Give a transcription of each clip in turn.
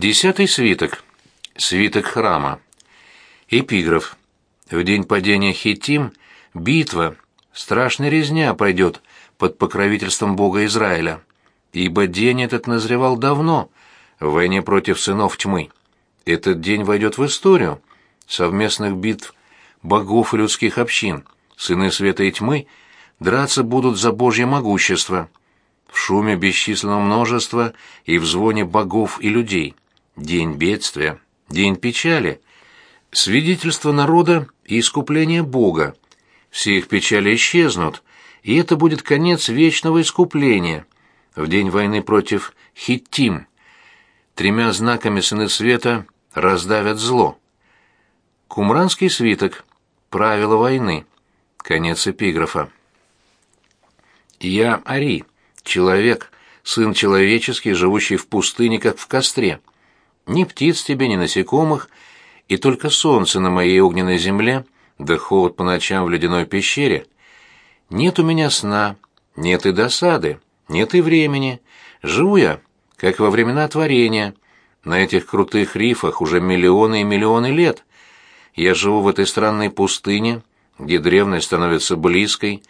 Десятый свиток. Свиток храма. Эпиграф. В день падения Хитим битва, страшная резня пойдет под покровительством Бога Израиля, ибо день этот назревал давно, в войне против сынов тьмы. Этот день войдет в историю совместных битв богов и людских общин. Сыны света и тьмы драться будут за Божье могущество, в шуме бесчисленного множества и в звоне богов и людей. День бедствия, день печали, свидетельство народа и искупление Бога. Все их печали исчезнут, и это будет конец вечного искупления. В день войны против Хиттим тремя знаками сыны света раздавят зло. Кумранский свиток. Правила войны. Конец эпиграфа. Я Ари, человек, сын человеческий, живущий в пустыне, как в костре. Ни птиц тебе, ни насекомых, и только солнце на моей огненной земле, да холод по ночам в ледяной пещере. Нет у меня сна, нет и досады, нет и времени. Живу я, как во времена творения, на этих крутых рифах уже миллионы и миллионы лет. Я живу в этой странной пустыне, где древность становится близкой,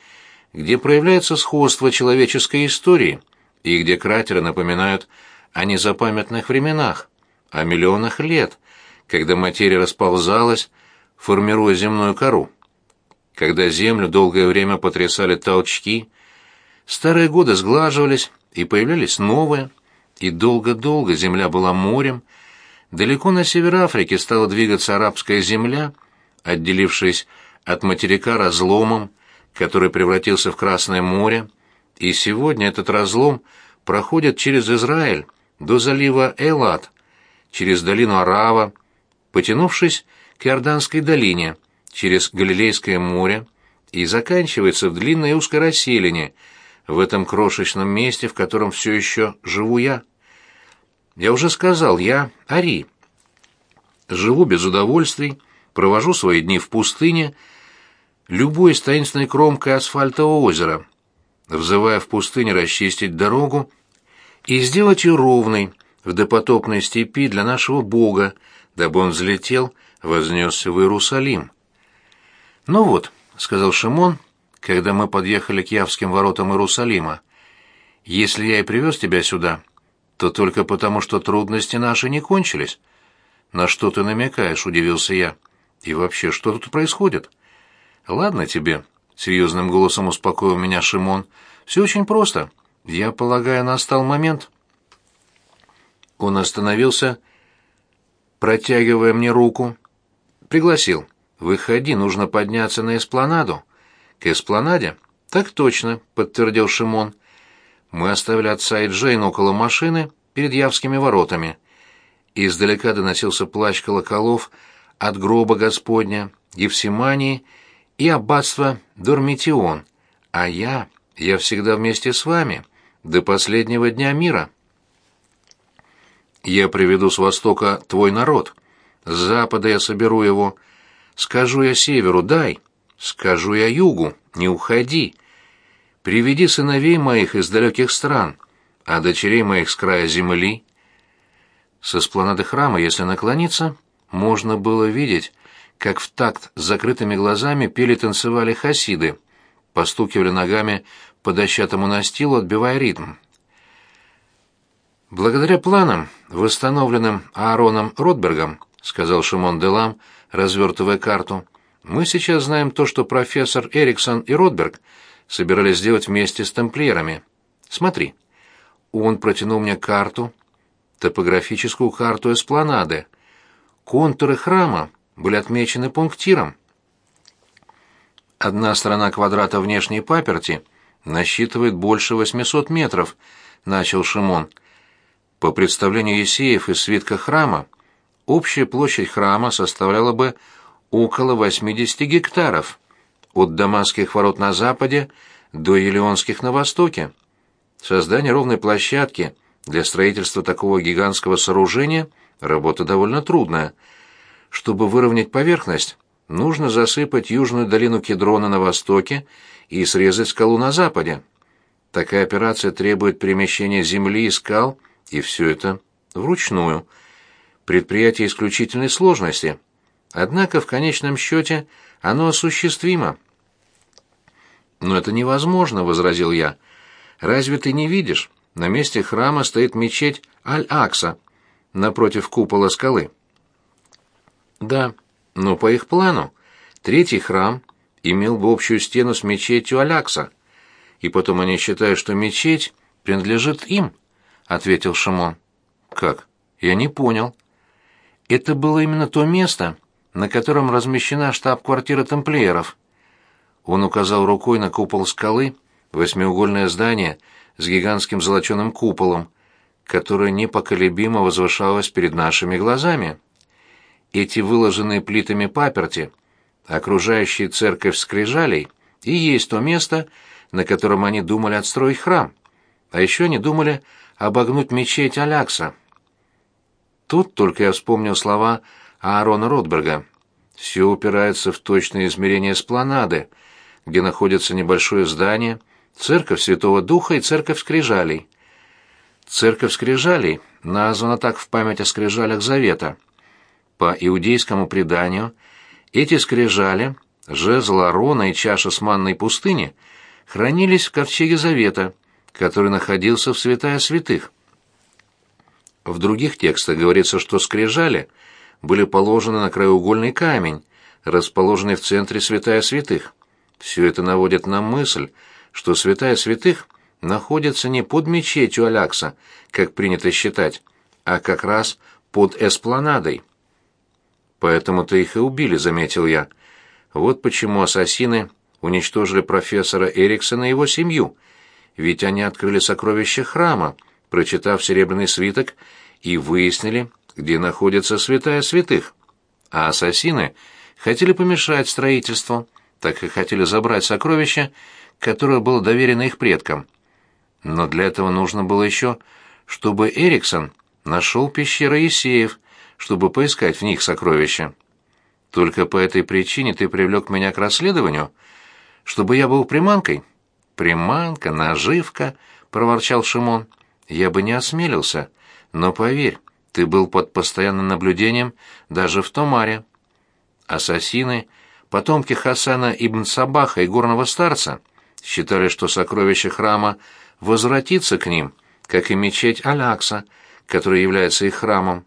где проявляется сходство человеческой истории и где кратеры напоминают о незапамятных временах, о миллионах лет, когда материя расползалась, формируя земную кору. Когда землю долгое время потрясали толчки, старые годы сглаживались и появлялись новые, и долго-долго земля была морем, далеко на север Африки стала двигаться арабская земля, отделившись от материка разломом, который превратился в Красное море, и сегодня этот разлом проходит через Израиль до залива Эйлат, через долину Арава, потянувшись к Иорданской долине, через Галилейское море и заканчивается в длинной узкой расселине, в этом крошечном месте, в котором все еще живу я. Я уже сказал, я Ари. Живу без удовольствий, провожу свои дни в пустыне, любуясь таинственной кромкой асфальтового озера, взывая в пустыне расчистить дорогу и сделать ее ровной в допотопной степи для нашего Бога, дабы он взлетел, вознесся в Иерусалим. «Ну вот», — сказал Шимон, когда мы подъехали к Явским воротам Иерусалима, — «если я и привез тебя сюда, то только потому, что трудности наши не кончились». «На что ты намекаешь?» — удивился я. «И вообще, что тут происходит?» «Ладно тебе», — серьезным голосом успокоил меня Шимон. «Все очень просто. Я полагаю, настал момент». Он остановился, протягивая мне руку. Пригласил. «Выходи, нужно подняться на эспланаду». «К эспланаде?» «Так точно», — подтвердил Шимон. Мы оставили отца и Джейн около машины перед Явскими воротами. Издалека доносился плач колоколов от гроба Господня, Евсимании и аббатство Дормитион, а я, я всегда вместе с вами, до последнего дня мира. Я приведу с востока твой народ, с запада я соберу его, скажу я северу, дай, скажу я югу, не уходи. Приведи сыновей моих из далеких стран, а дочерей моих с края земли. Со спланады храма, если наклониться, можно было видеть, как в такт с закрытыми глазами пели танцевали хасиды, постукивали ногами по дощатому настилу, отбивая ритм. «Благодаря планам, восстановленным Аароном Ротбергом, — сказал Шимон Делам, развертывая карту, — мы сейчас знаем то, что профессор Эриксон и Ротберг собирались сделать вместе с тамплиерами. Смотри». Он протянул мне карту, топографическую карту эспланады. Контуры храма были отмечены пунктиром. Одна сторона квадрата внешней паперти насчитывает больше 800 метров, начал Шимон. По представлению Есеев из свитка храма, общая площадь храма составляла бы около 80 гектаров, от Дамасских ворот на западе до Елеонских на востоке. Создание ровной площадки для строительства такого гигантского сооружения – работа довольно трудная – чтобы выровнять поверхность, нужно засыпать южную долину Кедрона на востоке и срезать скалу на западе. Такая операция требует перемещения земли и скал, и все это вручную. предприятие исключительной сложности. Однако в конечном счете оно осуществимо. «Но это невозможно», — возразил я. «Разве ты не видишь? На месте храма стоит мечеть Аль-Акса, напротив купола скалы». «Да, но по их плану третий храм имел бы общую стену с мечетью Алякса, и потом они считают, что мечеть принадлежит им», — ответил Шимон. «Как? Я не понял». «Это было именно то место, на котором размещена штаб-квартира тамплиеров». Он указал рукой на купол скалы, восьмиугольное здание с гигантским золоченым куполом, которое непоколебимо возвышалось перед нашими глазами. Эти выложенные плитами паперти, окружающие церковь скрижалей, и есть то место, на котором они думали отстроить храм. А еще они думали обогнуть мечеть Алякса. Тут только я вспомнил слова Аарона Ротберга. Все упирается в точное измерение спланады, где находится небольшое здание, церковь Святого Духа и церковь Скрижалей. Церковь Скрижалей названа так в память о скрижалях Завета. По иудейскому преданию, эти скрижали, жезл Аарона и чаша с манной пустыни, хранились в ковчеге Завета, который находился в святая святых. В других текстах говорится, что скрижали были положены на краеугольный камень, расположенный в центре святая святых. Все это наводит на мысль, что святая святых находится не под мечетью Алякса, как принято считать, а как раз под эспланадой. Поэтому-то их и убили, заметил я. Вот почему ассасины уничтожили профессора Эриксона и его семью, ведь они открыли сокровища храма, прочитав серебряный свиток, и выяснили, где находится святая святых. А ассасины хотели помешать строительству, так и хотели забрать сокровища, которое было доверено их предкам. Но для этого нужно было еще, чтобы Эриксон нашел пещеры Есеев, чтобы поискать в них сокровища. Только по этой причине ты привлек меня к расследованию, чтобы я был приманкой. Приманка, наживка, проворчал Шимон. Я бы не осмелился, но поверь, ты был под постоянным наблюдением даже в Томаре. Ассасины Потомки Хасана ибн Сабаха и горного старца считали, что сокровище храма возвратится к ним, как и мечеть Алякса, которая является их храмом.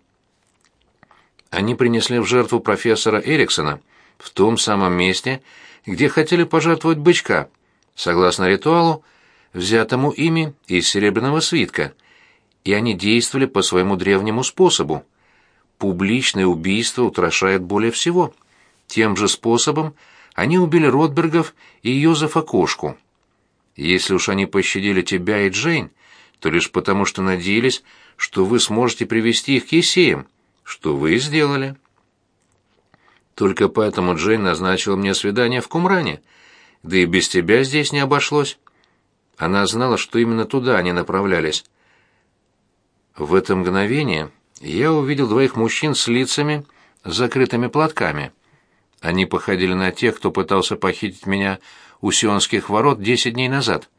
Они принесли в жертву профессора Эриксона в том самом месте, где хотели пожертвовать бычка, согласно ритуалу, взятому ими из серебряного свитка, и они действовали по своему древнему способу. Публичное убийство устрашает более всего. Тем же способом они убили Ротбергов и Йозефа Кошку. Если уж они пощадили тебя и Джейн, то лишь потому, что надеялись, что вы сможете привести их к Есеям, что вы и сделали. Только поэтому Джейн назначила мне свидание в Кумране, да и без тебя здесь не обошлось. Она знала, что именно туда они направлялись. В это мгновение я увидел двоих мужчин с лицами, закрытыми платками. Они походили на тех, кто пытался похитить меня у Сионских ворот десять дней назад.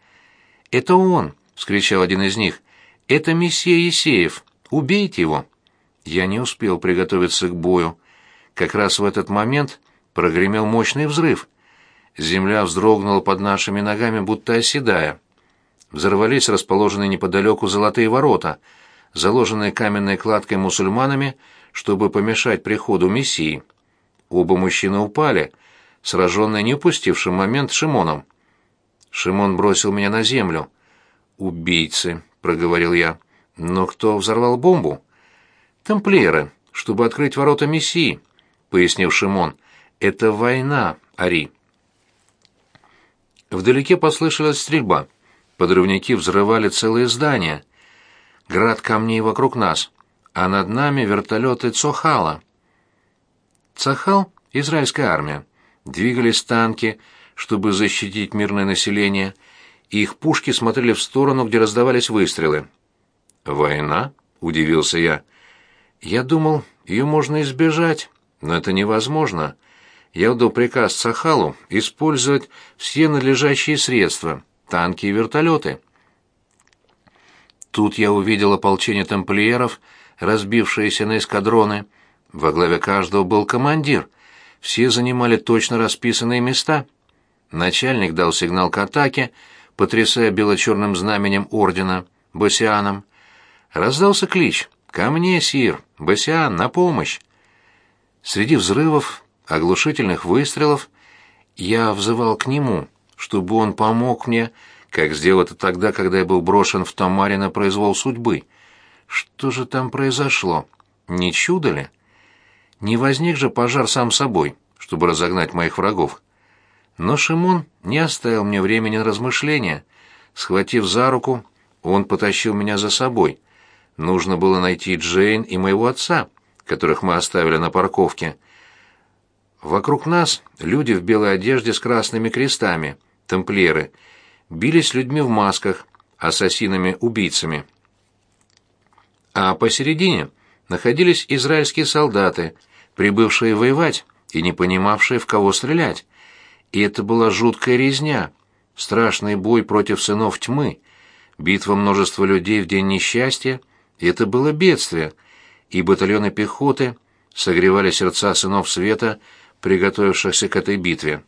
«Это он!» — вскричал один из них. «Это месье Есеев! Убейте его!» Я не успел приготовиться к бою. Как раз в этот момент прогремел мощный взрыв. Земля вздрогнула под нашими ногами, будто оседая. Взорвались расположенные неподалеку золотые ворота, заложенные каменной кладкой мусульманами, чтобы помешать приходу Мессии. Оба мужчины упали, сраженные не упустившим момент Шимоном. Шимон бросил меня на землю. «Убийцы», — проговорил я. «Но кто взорвал бомбу?» «Тамплиеры, чтобы открыть ворота Мессии», — пояснил Шимон. «Это война, Ари». Вдалеке послышалась стрельба. Подрывники взрывали целые здания. Град камней вокруг нас, а над нами вертолеты Цохала. Цахал — израильская армия. Двигались танки, чтобы защитить мирное население, и их пушки смотрели в сторону, где раздавались выстрелы. «Война?» — удивился я. «Я думал, ее можно избежать, но это невозможно. Я отдал приказ Цахалу использовать все надлежащие средства, танки и вертолеты». Тут я увидел ополчение тамплиеров разбившиеся на эскадроны. Во главе каждого был командир. Все занимали точно расписанные места. Начальник дал сигнал к атаке, потрясая бело-черным знаменем ордена, Басианом. Раздался клич «Ко мне, сир! Басиан, на помощь!» Среди взрывов, оглушительных выстрелов, я взывал к нему, чтобы он помог мне, как сделал это тогда, когда я был брошен в Тамаре на произвол судьбы. Что же там произошло? Не чудо ли? Не возник же пожар сам собой, чтобы разогнать моих врагов. Но Шимон не оставил мне времени на размышления. Схватив за руку, он потащил меня за собой. Нужно было найти Джейн и моего отца, которых мы оставили на парковке. Вокруг нас люди в белой одежде с красными крестами, тамплиеры, бились с людьми в масках, ассасинами-убийцами. А посередине находились израильские солдаты, прибывшие воевать и не понимавшие, в кого стрелять. И это была жуткая резня, страшный бой против сынов тьмы, битва множества людей в день несчастья, и это было бедствие, и батальоны пехоты согревали сердца сынов света, приготовившихся к этой битве.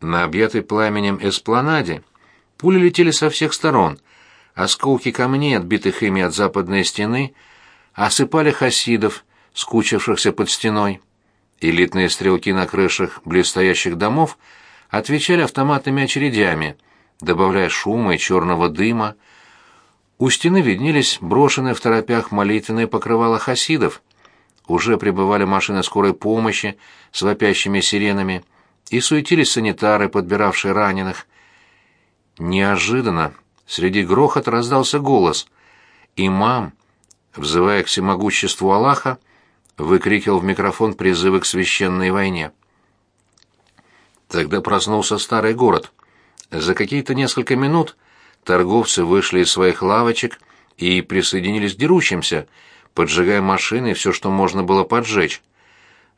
На объятой пламенем эспланаде пули летели со всех сторон, осколки камней, отбитых ими от западной стены, осыпали хасидов, скучившихся под стеной. Элитные стрелки на крышах близстоящих домов отвечали автоматными очередями, добавляя шума и черного дыма. У стены виднелись брошенные в торопях молитвенные покрывала хасидов — уже прибывали машины скорой помощи с вопящими сиренами, и суетились санитары, подбиравшие раненых. Неожиданно среди грохота раздался голос. Имам, взывая к всемогуществу Аллаха, выкрикивал в микрофон призывы к священной войне. Тогда проснулся старый город. За какие-то несколько минут торговцы вышли из своих лавочек и присоединились к дерущимся — поджигая машины и все, что можно было поджечь.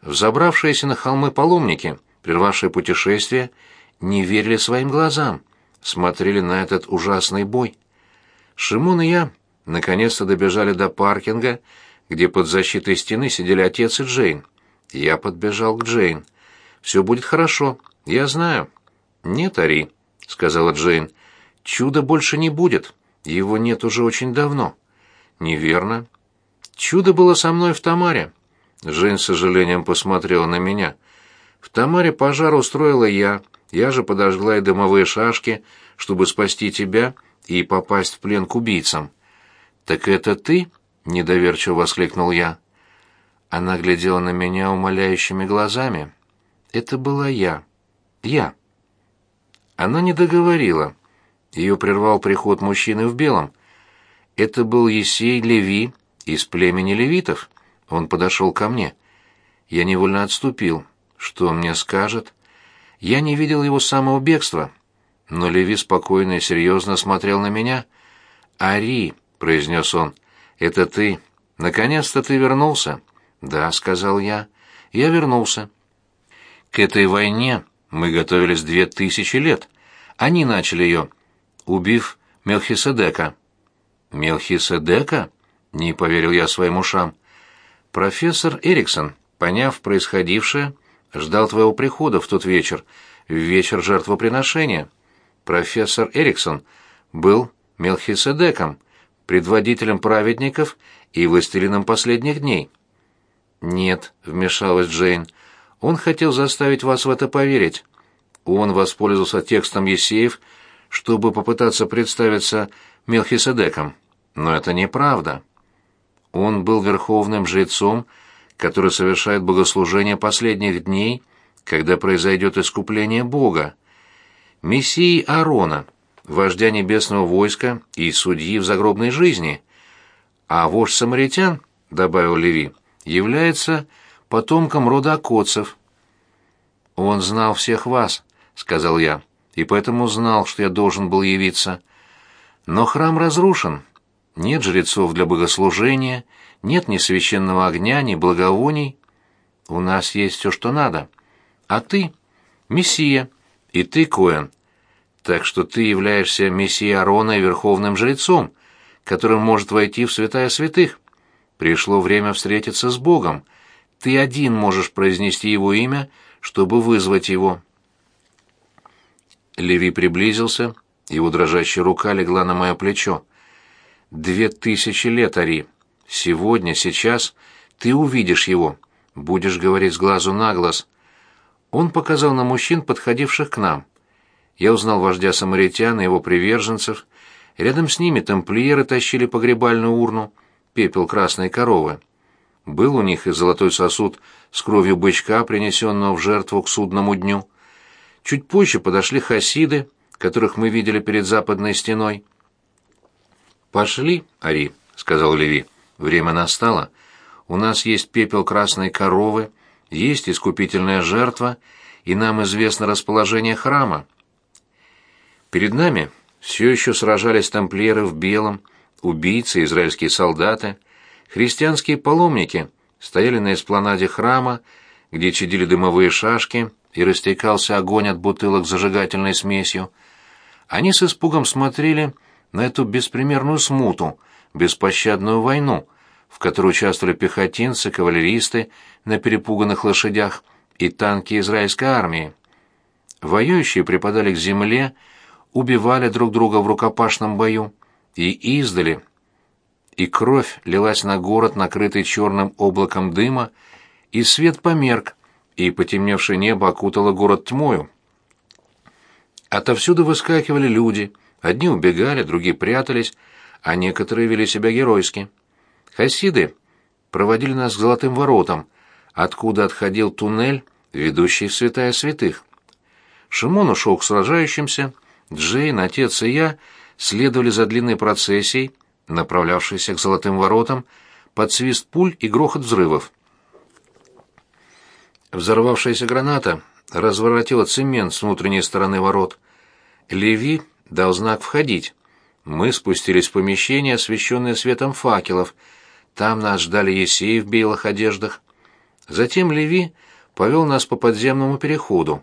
Взобравшиеся на холмы паломники, прервавшие путешествие, не верили своим глазам, смотрели на этот ужасный бой. Шимон и я наконец-то добежали до паркинга, где под защитой стены сидели отец и Джейн. Я подбежал к Джейн. «Все будет хорошо, я знаю». «Нет, Ари», — сказала Джейн, — «чуда больше не будет, его нет уже очень давно». «Неверно. Чудо было со мной в Тамаре. Жень с сожалением посмотрела на меня. В Тамаре пожар устроила я. Я же подожгла и дымовые шашки, чтобы спасти тебя и попасть в плен к убийцам. Так это ты? недоверчиво воскликнул я. Она глядела на меня умоляющими глазами. Это была я. Я. Она не договорила. Ее прервал приход мужчины в белом. Это был Есей Леви, из племени левитов. Он подошел ко мне. Я невольно отступил. Что мне скажет? Я не видел его самого бегства. Но Леви спокойно и серьезно смотрел на меня. «Ари», — произнес он, — «это ты. Наконец-то ты вернулся». «Да», — сказал я, — «я вернулся». К этой войне мы готовились две тысячи лет. Они начали ее, убив Мелхиседека. «Мелхиседека?» Не поверил я своим ушам. Профессор Эриксон, поняв происходившее, ждал твоего прихода в тот вечер, в вечер жертвоприношения. Профессор Эриксон был Мелхиседеком, предводителем праведников и властелином последних дней. «Нет», — вмешалась Джейн, — «он хотел заставить вас в это поверить. Он воспользовался текстом Есеев, чтобы попытаться представиться Мелхиседеком. Но это неправда». Он был верховным жрецом, который совершает богослужение последних дней, когда произойдет искупление Бога. Мессией Аарона, вождя небесного войска и судьи в загробной жизни. А вождь самаритян, добавил Леви, является потомком рода Акоцев. Он знал всех вас, сказал я, и поэтому знал, что я должен был явиться. Но храм разрушен, нет жрецов для богослужения, нет ни священного огня, ни благовоний. У нас есть все, что надо. А ты — Мессия, и ты Коэн. Так что ты являешься Мессией Арона и верховным жрецом, которым может войти в святая святых. пришло время встретиться с Богом. Ты один можешь произнести его имя, чтобы вызвать его». Леви приблизился, его дрожащая рука легла на мое плечо. «Две тысячи лет, Ари. Сегодня, сейчас ты увидишь его. Будешь говорить с глазу на глаз». Он показал на мужчин, подходивших к нам. Я узнал вождя самаритян и его приверженцев. Рядом с ними тамплиеры тащили погребальную урну, пепел красной коровы. Был у них и золотой сосуд с кровью бычка, принесенного в жертву к судному дню. Чуть позже подошли хасиды, которых мы видели перед западной стеной. «Пошли, Ари», — сказал Леви. «Время настало. У нас есть пепел красной коровы, есть искупительная жертва, и нам известно расположение храма. Перед нами все еще сражались тамплиеры в белом, убийцы, израильские солдаты, христианские паломники стояли на эспланаде храма, где чадили дымовые шашки и растекался огонь от бутылок с зажигательной смесью. Они с испугом смотрели на эту беспримерную смуту, беспощадную войну, в которой участвовали пехотинцы, кавалеристы на перепуганных лошадях и танки израильской армии. Воюющие припадали к земле, убивали друг друга в рукопашном бою и издали, и кровь лилась на город, накрытый черным облаком дыма, и свет померк, и потемневшее небо окутало город тьмою. Отовсюду выскакивали люди, одни убегали, другие прятались, а некоторые вели себя геройски. Хасиды проводили нас к золотым воротам, откуда отходил туннель, ведущий в святая святых. Шимон ушел к сражающимся, Джейн, отец и я следовали за длинной процессией, направлявшейся к золотым воротам, под свист пуль и грохот взрывов. Взорвавшаяся граната разворотила цемент с внутренней стороны ворот. Леви дал знак «входить». Мы спустились в помещение, освещенное светом факелов — там нас ждали Есеи в белых одеждах. Затем Леви повел нас по подземному переходу.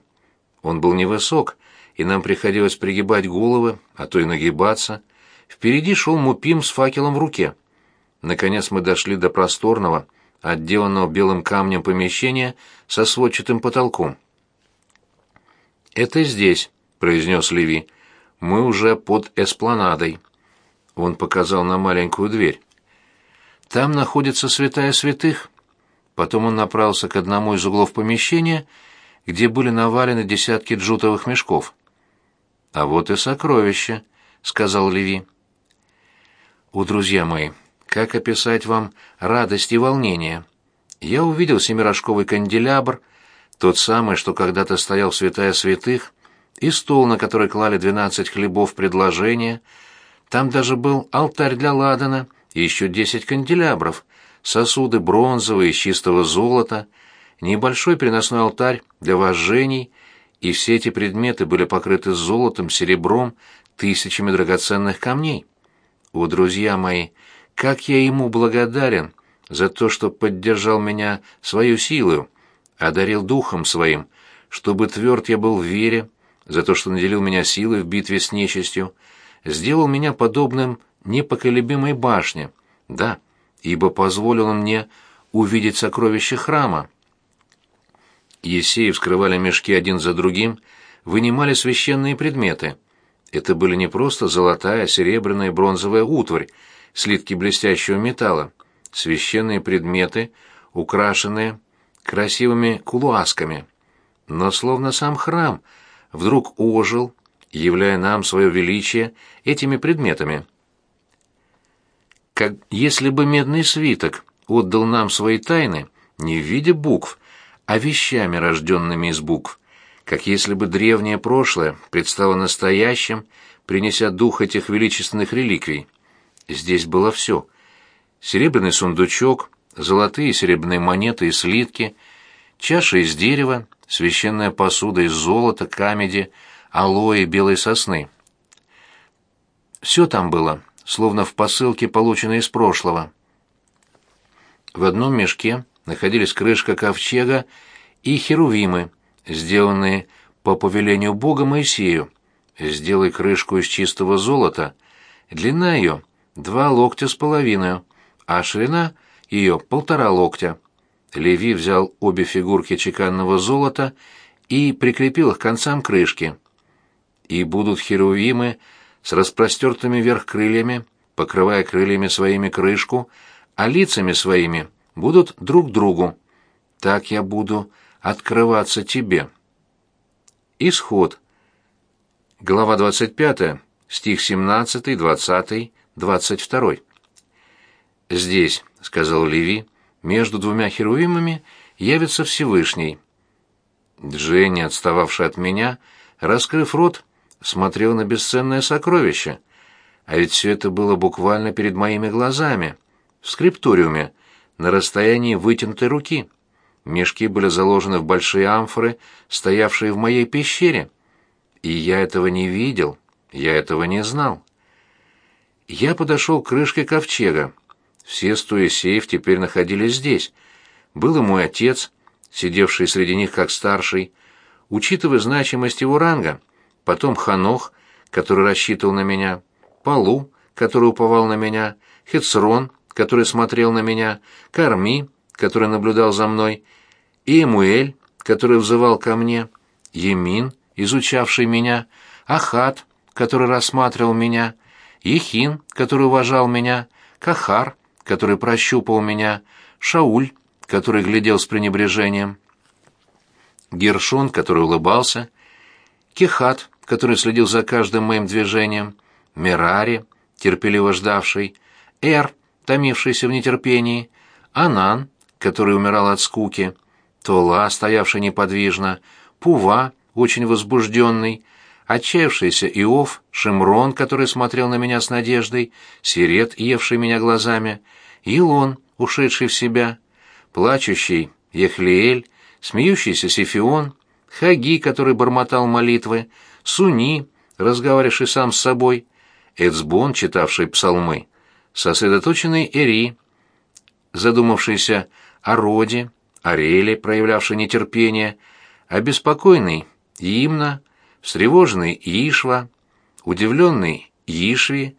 Он был невысок, и нам приходилось пригибать головы, а то и нагибаться. Впереди шел Мупим с факелом в руке. Наконец мы дошли до просторного, отделанного белым камнем помещения со сводчатым потолком. «Это здесь», — произнес Леви. «Мы уже под эспланадой». Он показал на маленькую дверь. Там находится святая святых. Потом он направился к одному из углов помещения, где были навалены десятки джутовых мешков. «А вот и сокровища», — сказал Леви. «О, друзья мои, как описать вам радость и волнение? Я увидел семирожковый канделябр, тот самый, что когда-то стоял в святая святых, и стол, на который клали двенадцать хлебов предложения. Там даже был алтарь для ладана и еще десять канделябров, сосуды бронзовые из чистого золота, небольшой переносной алтарь для вожжений, и все эти предметы были покрыты золотом, серебром, тысячами драгоценных камней. О, друзья мои, как я ему благодарен за то, что поддержал меня свою силою, одарил духом своим, чтобы тверд я был в вере, за то, что наделил меня силой в битве с нечистью, сделал меня подобным непоколебимой башне, да, ибо позволил мне увидеть сокровища храма. Есеи вскрывали мешки один за другим, вынимали священные предметы. Это были не просто золотая, серебряная и бронзовая утварь, слитки блестящего металла, священные предметы, украшенные красивыми кулуасками. Но словно сам храм вдруг ожил, являя нам свое величие этими предметами как если бы медный свиток отдал нам свои тайны не в виде букв, а вещами, рожденными из букв, как если бы древнее прошлое предстало настоящим, принеся дух этих величественных реликвий. Здесь было все. Серебряный сундучок, золотые и серебряные монеты и слитки, чаша из дерева, священная посуда из золота, камеди, алоэ и белой сосны. Все там было, словно в посылке, полученной из прошлого. В одном мешке находились крышка ковчега и херувимы, сделанные по повелению Бога Моисею. Сделай крышку из чистого золота. Длина ее — два локтя с половиной, а ширина ее полтора локтя. Леви взял обе фигурки чеканного золота и прикрепил их к концам крышки. И будут херувимы с распростертыми вверх крыльями, покрывая крыльями своими крышку, а лицами своими будут друг другу. Так я буду открываться тебе. Исход. Глава 25, стих 17, 20, 22. «Здесь», — сказал Леви, — «между двумя херувимами явится Всевышний». Дженни, отстававший от меня, раскрыв рот, смотрел на бесценное сокровище. А ведь все это было буквально перед моими глазами, в скрипториуме, на расстоянии вытянутой руки. Мешки были заложены в большие амфоры, стоявшие в моей пещере. И я этого не видел, я этого не знал. Я подошел к крышке ковчега. Все сто сейф теперь находились здесь. Был и мой отец, сидевший среди них как старший, учитывая значимость его ранга, потом Ханох, который рассчитывал на меня, Палу, который уповал на меня, Хецрон, который смотрел на меня, Карми, который наблюдал за мной, и Эмуэль, который взывал ко мне, Емин, изучавший меня, Ахат, который рассматривал меня, Ехин, который уважал меня, Кахар, который прощупал меня, Шауль, который глядел с пренебрежением, Гершон, который улыбался, Кехат, который следил за каждым моим движением, Мерари, терпеливо ждавший, Эр, томившийся в нетерпении, Анан, который умирал от скуки, Тола, стоявший неподвижно, Пува, очень возбужденный, отчаявшийся Иов, Шимрон, который смотрел на меня с надеждой, Сирет, евший меня глазами, Илон, ушедший в себя, плачущий Ехлиэль, смеющийся Сифион, Хаги, который бормотал молитвы, Суни, разговаривавший сам с собой, Эцбон, читавший псалмы, сосредоточенный Эри, задумавшийся о роде, Ареле, проявлявший нетерпение, обеспокоенный Имна, встревоженный Ишва, удивленный Ишви,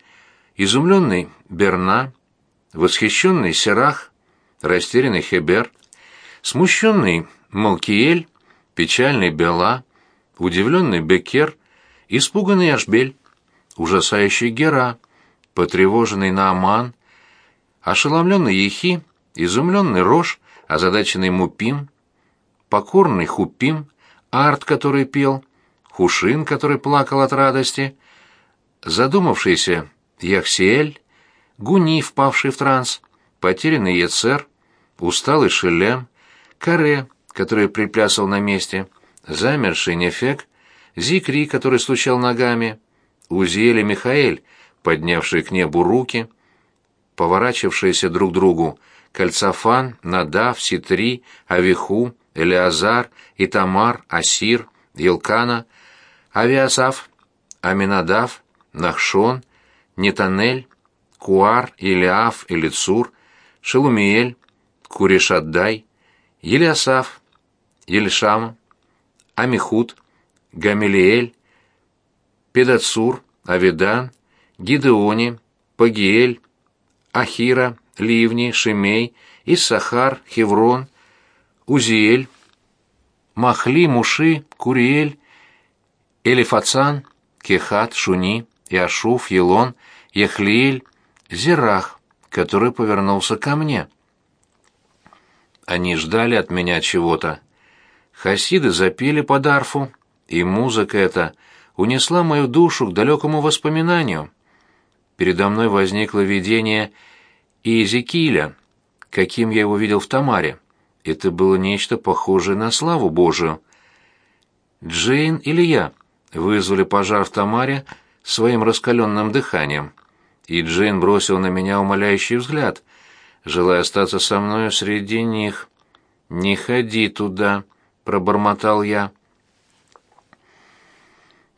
изумленный Берна, восхищенный Серах, растерянный Хебер, смущенный Малкиэль, печальный Бела, удивленный Бекер, испуганный Ашбель, ужасающий Гера, потревоженный Нааман, ошеломленный Ехи, изумленный Рош, озадаченный Мупим, покорный Хупим, Арт, который пел, Хушин, который плакал от радости, задумавшийся Яхсиэль, Гуни, впавший в транс, потерянный Ецер, усталый Шелем, Каре, который приплясал на месте, замерший Нефек, Зикри, который стучал ногами, Узиэль и Михаэль, поднявшие к небу руки, поворачивавшиеся друг к другу, Кальцафан, Надав, Ситри, Авиху, Элиазар, Итамар, Асир, Елкана, Авиасав, Аминадав, Нахшон, Нетанель, Куар, Илиаф, Илицур, Шелумиэль, Куришаддай, Елиасав, Елишам, Амихуд, Гамилиэль, Педацур, Авидан, Гидеони, Пагиэль, Ахира, Ливни, Шемей, Иссахар, Хеврон, Узиэль, Махли, Муши, Куриэль, Элифацан, Кехат, Шуни, Яшуф, Елон, Ехлиэль, Зирах, который повернулся ко мне. Они ждали от меня чего-то. Хасиды запели под арфу, и музыка эта унесла мою душу к далекому воспоминанию. Передо мной возникло видение Иезекииля, каким я его видел в Тамаре. Это было нечто похожее на славу Божию. Джейн или я вызвали пожар в Тамаре своим раскаленным дыханием. И Джейн бросил на меня умоляющий взгляд, желая остаться со мною среди них. «Не ходи туда», — пробормотал я.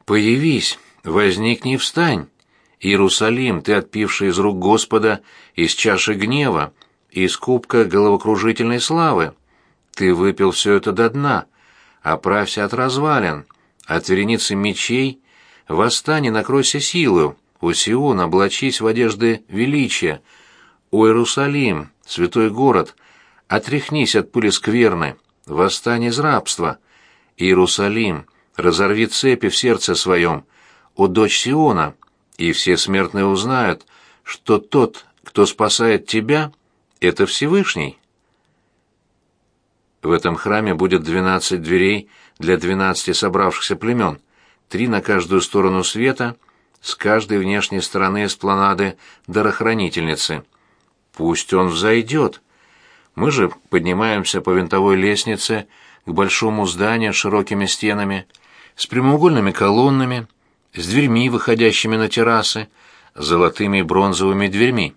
«Появись, возникни и встань. Иерусалим, ты отпивший из рук Господа из чаши гнева, из кубка головокружительной славы. Ты выпил все это до дна, оправься от развалин, от вереницы мечей, восстань накройся силою, у Сион облачись в одежды величия, «О Иерусалим, святой город, отряхнись от пыли скверны, восстань из рабства! Иерусалим, разорви цепи в сердце своем, о дочь Сиона, и все смертные узнают, что тот, кто спасает тебя, это Всевышний». В этом храме будет двенадцать дверей для двенадцати собравшихся племен, три на каждую сторону света, с каждой внешней стороны эспланады дарохранительницы. Пусть он взойдет. Мы же поднимаемся по винтовой лестнице к большому зданию с широкими стенами, с прямоугольными колоннами, с дверьми, выходящими на террасы, золотыми и бронзовыми дверьми.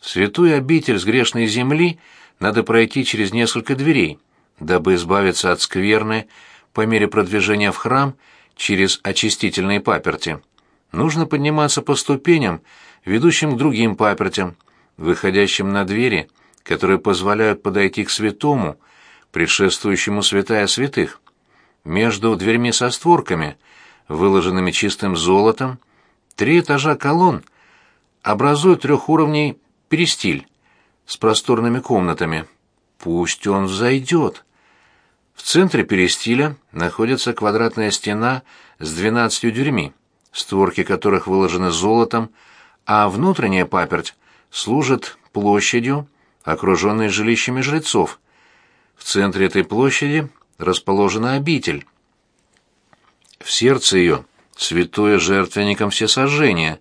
Святую обитель с грешной земли надо пройти через несколько дверей, дабы избавиться от скверны по мере продвижения в храм через очистительные паперти. Нужно подниматься по ступеням, ведущим к другим папертям, выходящим на двери, которые позволяют подойти к святому, предшествующему святая святых. Между дверьми со створками, выложенными чистым золотом, три этажа колонн образуют трехуровней перестиль с просторными комнатами. Пусть он взойдет. В центре перестиля находится квадратная стена с двенадцатью дверьми, створки которых выложены золотом, а внутренняя паперть служит площадью, окруженной жилищами жрецов. В центре этой площади расположена обитель. В сердце ее святое жертвенником всесожжения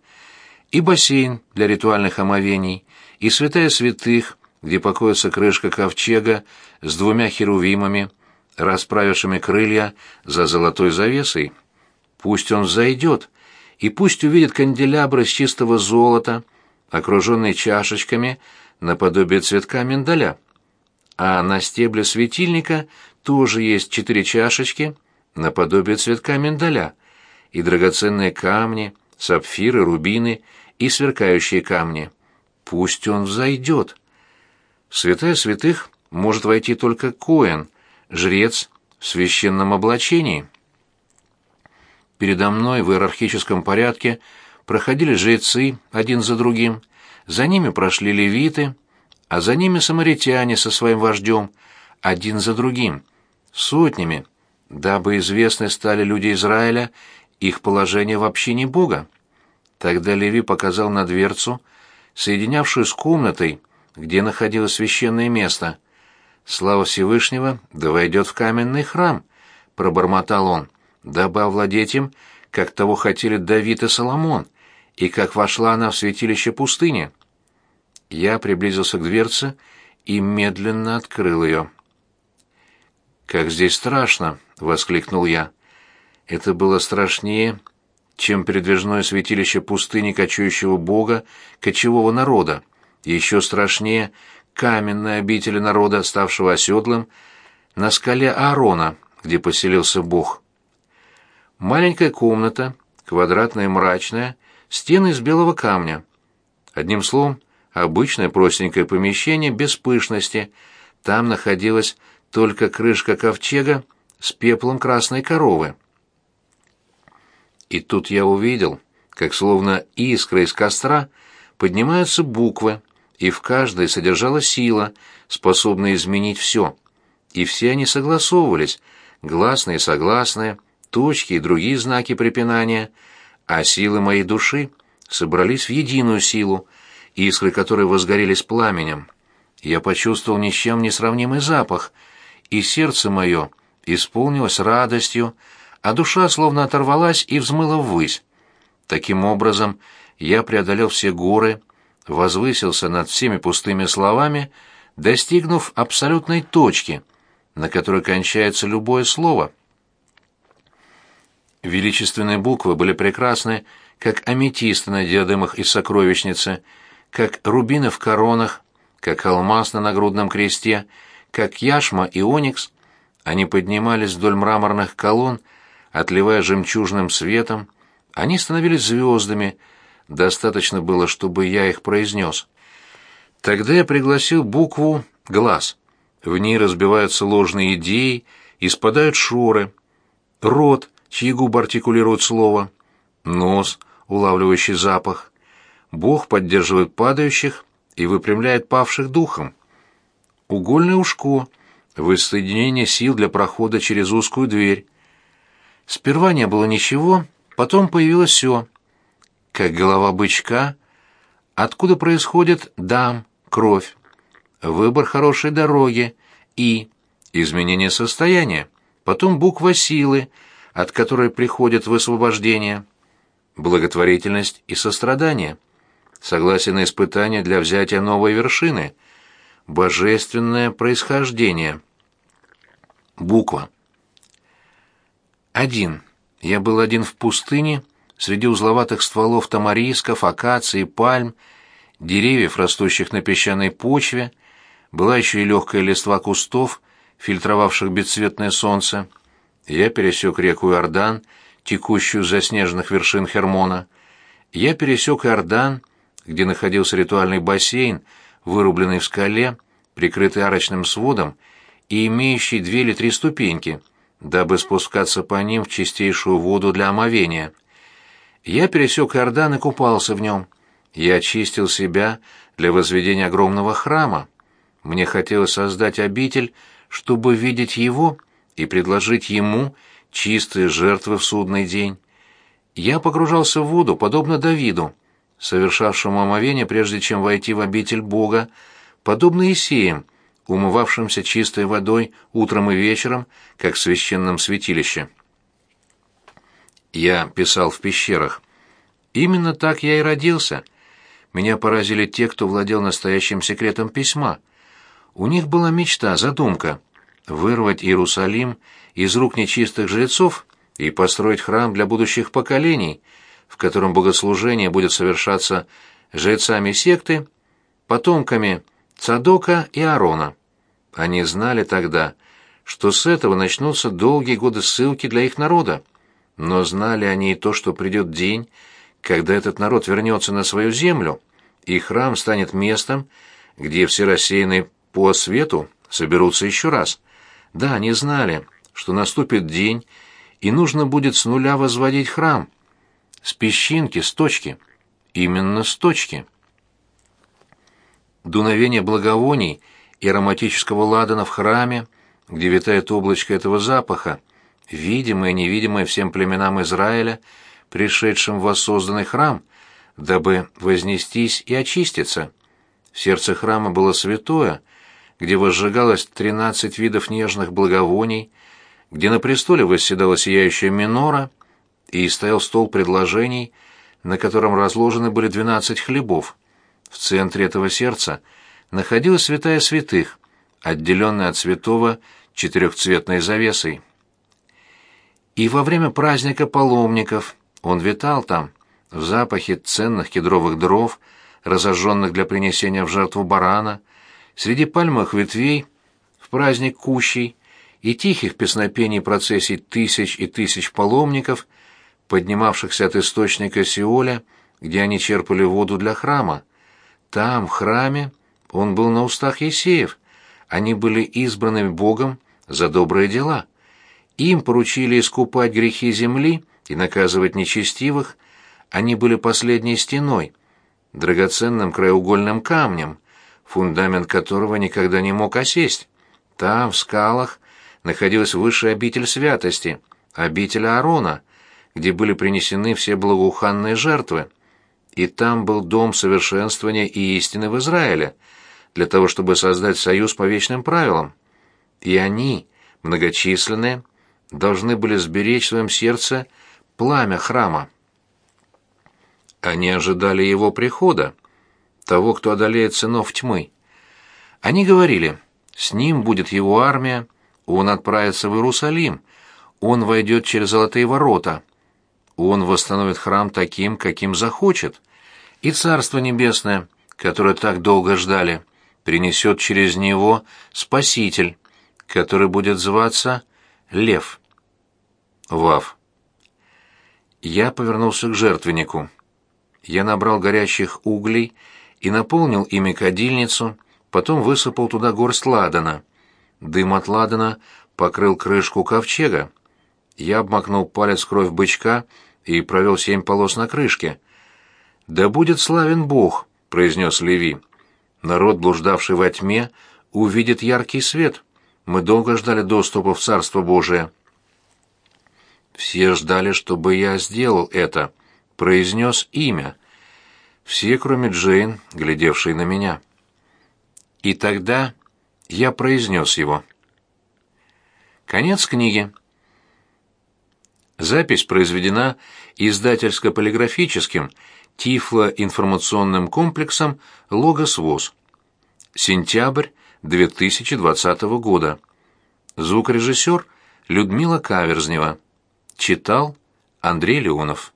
и бассейн для ритуальных омовений, и святая святых, где покоится крышка ковчега с двумя херувимами, расправившими крылья за золотой завесой. Пусть он зайдет, и пусть увидит канделябры с чистого золота, окруженные чашечками наподобие цветка миндаля. А на стебле светильника тоже есть четыре чашечки наподобие цветка миндаля, и драгоценные камни, сапфиры, рубины и сверкающие камни. Пусть он взойдет. В святая святых может войти только Коэн, жрец в священном облачении. Передо мной в иерархическом порядке проходили жрецы один за другим, за ними прошли левиты, а за ними самаритяне со своим вождем, один за другим, сотнями, дабы известны стали люди Израиля их положение в общине Бога. Тогда Леви показал на дверцу, соединявшую с комнатой, где находилось священное место. «Слава Всевышнего, да войдет в каменный храм», — пробормотал он, «дабы овладеть им, как того хотели Давид и Соломон, и как вошла она в святилище пустыни». Я приблизился к дверце и медленно открыл ее. «Как здесь страшно!» — воскликнул я. Это было страшнее, чем передвижное святилище пустыни кочующего бога, кочевого народа. Еще страшнее каменная обитель народа, ставшего оседлым, на скале Аарона, где поселился бог. Маленькая комната, квадратная и мрачная, стены из белого камня. Одним словом, обычное простенькое помещение без пышности. Там находилась только крышка ковчега с пеплом красной коровы. И тут я увидел, как словно искра из костра поднимаются буквы, и в каждой содержалась сила, способная изменить все. И все они согласовывались, гласные и согласные, точки и другие знаки препинания, а силы моей души собрались в единую силу, искры которой возгорелись пламенем. Я почувствовал ни с чем не сравнимый запах, и сердце мое исполнилось радостью, а душа словно оторвалась и взмыла ввысь. Таким образом, я преодолел все горы, возвысился над всеми пустыми словами, достигнув абсолютной точки, на которой кончается любое слово. Величественные буквы были прекрасны, как аметисты на диадемах из сокровищницы, как рубины в коронах, как алмаз на нагрудном кресте, как яшма и оникс. Они поднимались вдоль мраморных колонн, отливая жемчужным светом, они становились звездами, достаточно было, чтобы я их произнес. Тогда я пригласил букву «глаз». В ней разбиваются ложные идеи и спадают шоры. Рот, чьи губы артикулируют слово. Нос, улавливающий запах. Бог поддерживает падающих и выпрямляет павших духом. Угольное ушко — воссоединение сил для прохода через узкую дверь. Сперва не было ничего, потом появилось все. Как голова бычка, откуда происходит дам, кровь. Выбор хорошей дороги и изменение состояния. Потом буква силы, от которой приходит высвобождение. Благотворительность и сострадание. Согласие на испытание для взятия новой вершины. Божественное происхождение. Буква. Один. Я был один в пустыне, среди узловатых стволов тамарисков, акаций, пальм, деревьев, растущих на песчаной почве, была еще и легкая листва кустов, фильтровавших бесцветное солнце. Я пересек реку Иордан, текущую с заснеженных вершин Хермона. Я пересек Иордан, где находился ритуальный бассейн, вырубленный в скале, прикрытый арочным сводом и имеющий две или три ступеньки, дабы спускаться по ним в чистейшую воду для омовения. Я пересек Иордан и купался в нем. Я очистил себя для возведения огромного храма. Мне хотелось создать обитель, чтобы видеть его и предложить ему чистые жертвы в судный день. Я погружался в воду, подобно Давиду, совершавшему омовение, прежде чем войти в обитель Бога, подобно Исеям, умывавшимся чистой водой утром и вечером, как в священном святилище. Я писал в пещерах. Именно так я и родился. Меня поразили те, кто владел настоящим секретом письма — у них была мечта, задумка — вырвать Иерусалим из рук нечистых жрецов и построить храм для будущих поколений, в котором богослужение будет совершаться жрецами секты, потомками Цадока и Аарона. Они знали тогда, что с этого начнутся долгие годы ссылки для их народа, но знали они и то, что придет день, когда этот народ вернется на свою землю, и храм станет местом, где все рассеянные по свету соберутся еще раз. Да, они знали, что наступит день, и нужно будет с нуля возводить храм. С песчинки, с точки. Именно с точки. Дуновение благовоний и ароматического ладана в храме, где витает облачко этого запаха, видимое и невидимое всем племенам Израиля, пришедшим в воссозданный храм, дабы вознестись и очиститься. В сердце храма было святое — где возжигалось тринадцать видов нежных благовоний, где на престоле восседала сияющая минора и стоял стол предложений, на котором разложены были двенадцать хлебов. В центре этого сердца находилась святая святых, отделенная от святого четырехцветной завесой. И во время праздника паломников он витал там, в запахе ценных кедровых дров, разожженных для принесения в жертву барана, Среди пальмовых ветвей, в праздник кущей и тихих песнопений процессий тысяч и тысяч паломников, поднимавшихся от источника Сиоля, где они черпали воду для храма. Там, в храме, он был на устах Есеев. Они были избранными Богом за добрые дела. Им поручили искупать грехи земли и наказывать нечестивых. Они были последней стеной, драгоценным краеугольным камнем, фундамент которого никогда не мог осесть. Там, в скалах, находилась высшая обитель святости, обитель Аарона, где были принесены все благоуханные жертвы. И там был дом совершенствования и истины в Израиле, для того, чтобы создать союз по вечным правилам. И они, многочисленные, должны были сберечь в своем сердце пламя храма. Они ожидали его прихода, того, кто одолеет сынов тьмы. Они говорили, с ним будет его армия, он отправится в Иерусалим, он войдет через золотые ворота, он восстановит храм таким, каким захочет, и Царство Небесное, которое так долго ждали, принесет через него Спаситель, который будет зваться Лев. Вав. Я повернулся к жертвеннику. Я набрал горящих углей и наполнил ими кадильницу, потом высыпал туда горсть ладана. Дым от ладана покрыл крышку ковчега. Я обмакнул палец кровь бычка и провел семь полос на крышке. «Да будет славен Бог!» — произнес Леви. Народ, блуждавший во тьме, увидит яркий свет. Мы долго ждали доступа в Царство Божие. Все ждали, чтобы я сделал это, произнес имя. Все, кроме Джейн, глядевшей на меня. И тогда я произнес его. Конец книги. Запись произведена издательско-полиграфическим Тифло-информационным комплексом «Логос ВОЗ». Сентябрь 2020 года. Звукорежиссер Людмила Каверзнева. Читал Андрей Леонов.